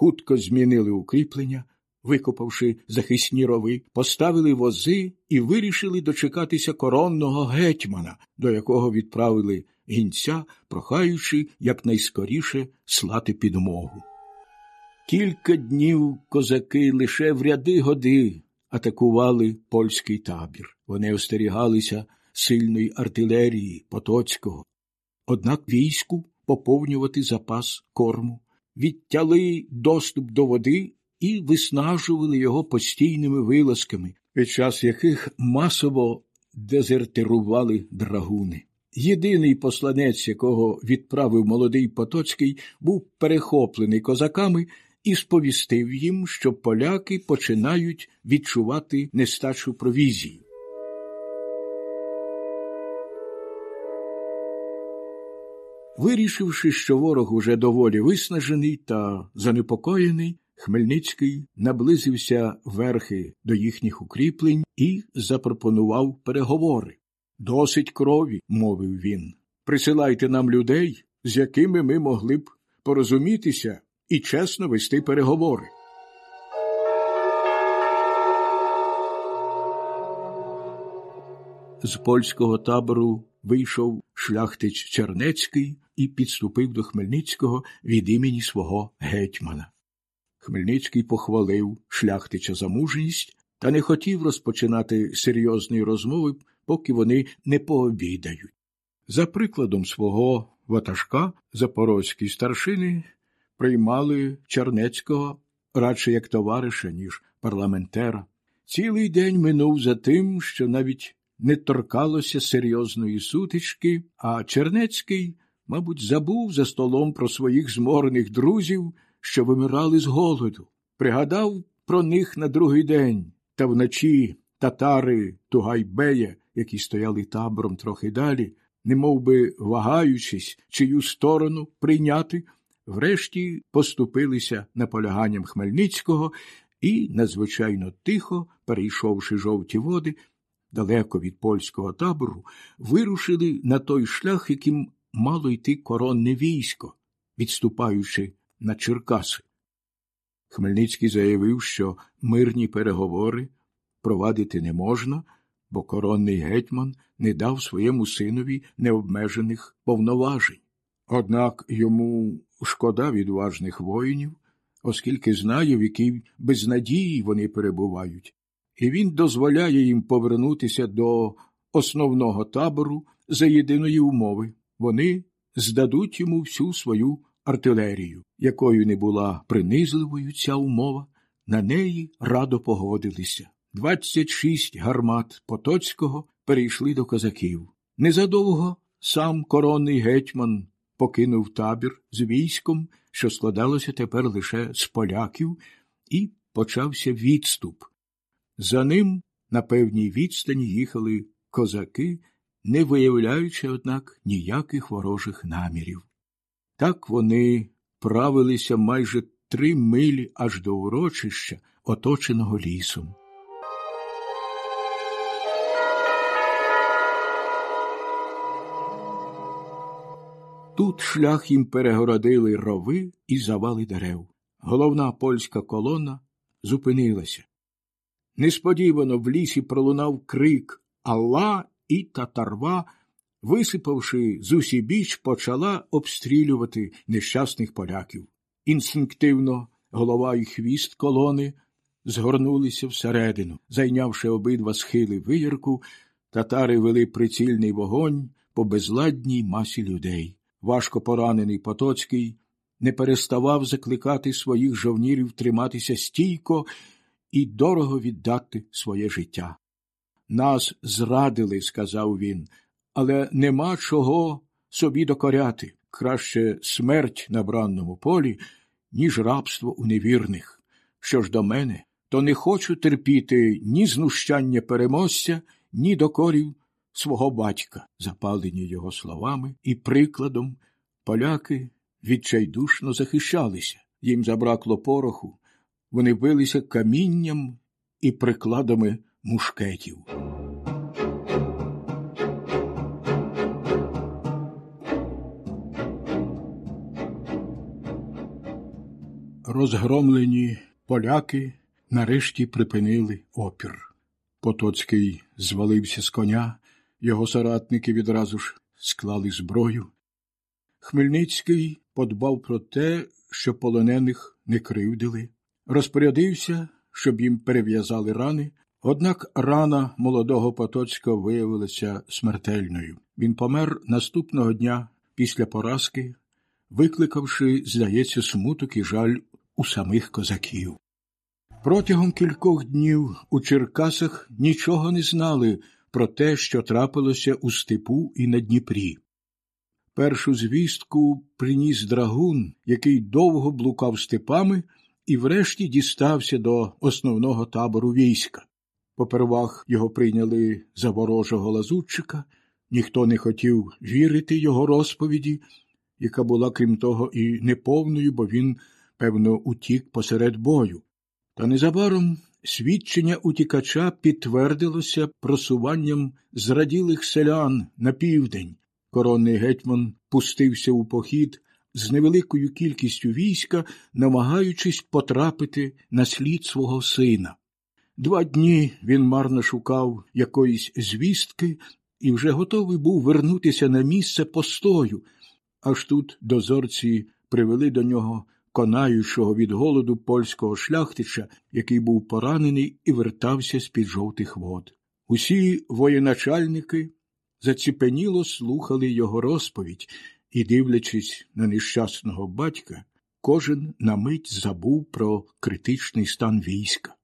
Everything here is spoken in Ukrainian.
хутко змінили укріплення, викопавши захисні рови, поставили вози і вирішили дочекатися коронного гетьмана, до якого відправили гінця, прохаючи якнайскоріше слати підмогу. Кілька днів козаки лише в ряди годи атакували польський табір. Вони остерігалися сильної артилерії Потоцького. Однак війську поповнювати запас корму, відтяли доступ до води і виснажували його постійними вилазками, під час яких масово дезертирували драгуни. Єдиний посланець, якого відправив молодий Потоцький, був перехоплений козаками і сповістив їм, що поляки починають відчувати нестачу провізії. Вирішивши, що ворог уже доволі виснажений та занепокоєний, Хмельницький наблизився верхи до їхніх укріплень і запропонував переговори. Досить крові, мовив він. Присилайте нам людей, з якими ми могли б порозумітися і чесно вести переговори. З польського табору вийшов шляхтич Чернецький і підступив до Хмельницького від імені свого гетьмана. Хмельницький похвалив шляхтича за мужність та не хотів розпочинати серйозної розмови, поки вони не пообідають. За прикладом свого ватажка запорозькі старшини приймали Чернецького радше як товариша, ніж парламентера. Цілий день минув за тим, що навіть не торкалося серйозної сутички, а Чернецький, мабуть, забув за столом про своїх зморених друзів, що вимирали з голоду. Пригадав про них на другий день, та вночі татари Тугайбея, які стояли табором трохи далі, не би вагаючись, чию сторону прийняти, врешті поступилися наполяганням Хмельницького і, надзвичайно тихо, перейшовши жовті води, далеко від польського табору, вирушили на той шлях, яким мало йти коронне військо, відступаючи на Черкаси. Хмельницький заявив, що мирні переговори провадити не можна, бо коронний гетьман не дав своєму синові необмежених повноважень. Однак йому шкода відважних воїнів, оскільки знає, в якій безнадії вони перебувають, і він дозволяє їм повернутися до основного табору за єдиної умови вони здадуть йому всю свою артилерію, якою не була принизливою ця умова, на неї радо погодилися. Двадцять шість гармат Потоцького перейшли до козаків. Незадовго сам коронний гетьман покинув табір з військом, що складалося тепер лише з поляків, і почався відступ. За ним на певній відстані їхали козаки, не виявляючи, однак, ніяких ворожих намірів. Так вони правилися майже три милі аж до урочища, оточеного лісом. Тут шлях їм перегородили рови і завали дерев. Головна польська колона зупинилася. Несподівано в лісі пролунав крик Алла і татарва, висипавши з усібіч, почала обстрілювати нещасних поляків. Інстинктивно голова і хвіст колони згорнулися всередину. Зайнявши обидва схили виярку, татари вели прицільний вогонь по безладній масі людей. Важко поранений Потоцький не переставав закликати своїх жовнірів триматися стійко і дорого віддати своє життя. Нас зрадили, сказав він, але нема чого собі докоряти. Краще смерть на бранному полі, ніж рабство у невірних. Що ж до мене, то не хочу терпіти ні знущання переможця, ні докорів свого батька, запалені його словами і прикладом, поляки відчайдушно захищалися. Їм забракло пороху, вони билися камінням і прикладами мушкетів. Розгромлені поляки нарешті припинили опір. Потоцький звалився з коня, його соратники відразу ж склали зброю. Хмельницький подбав про те, що полонених не кривдили, розпорядився, щоб їм перев'язали рани, однак рана молодого Потоцького виявилася смертельною. Він помер наступного дня після поразки, викликавши, здається, смуток і жаль у самих козаків. Протягом кількох днів у Черкасах нічого не знали про те, що трапилося у степу і на Дніпрі. Першу звістку приніс драгун, який довго блукав степами і врешті дістався до основного табору війська. Попервах його прийняли за ворожого лазутчика, ніхто не хотів вірити його розповіді, яка була, крім того, і неповною, бо він, певно, утік посеред бою. Та незабаром свідчення утікача підтвердилося просуванням зраділих селян на південь. Коронний гетьман пустився у похід з невеликою кількістю війська, намагаючись потрапити на слід свого сина. Два дні він марно шукав якоїсь звістки і вже готовий був вернутися на місце постою, аж тут дозорці привели до нього конаючого від голоду польського шляхтича, який був поранений і вертався з під жовтих вод. Усі воєначальники заціпеніло слухали його розповідь і, дивлячись на нещасного батька, кожен на мить забув про критичний стан війська.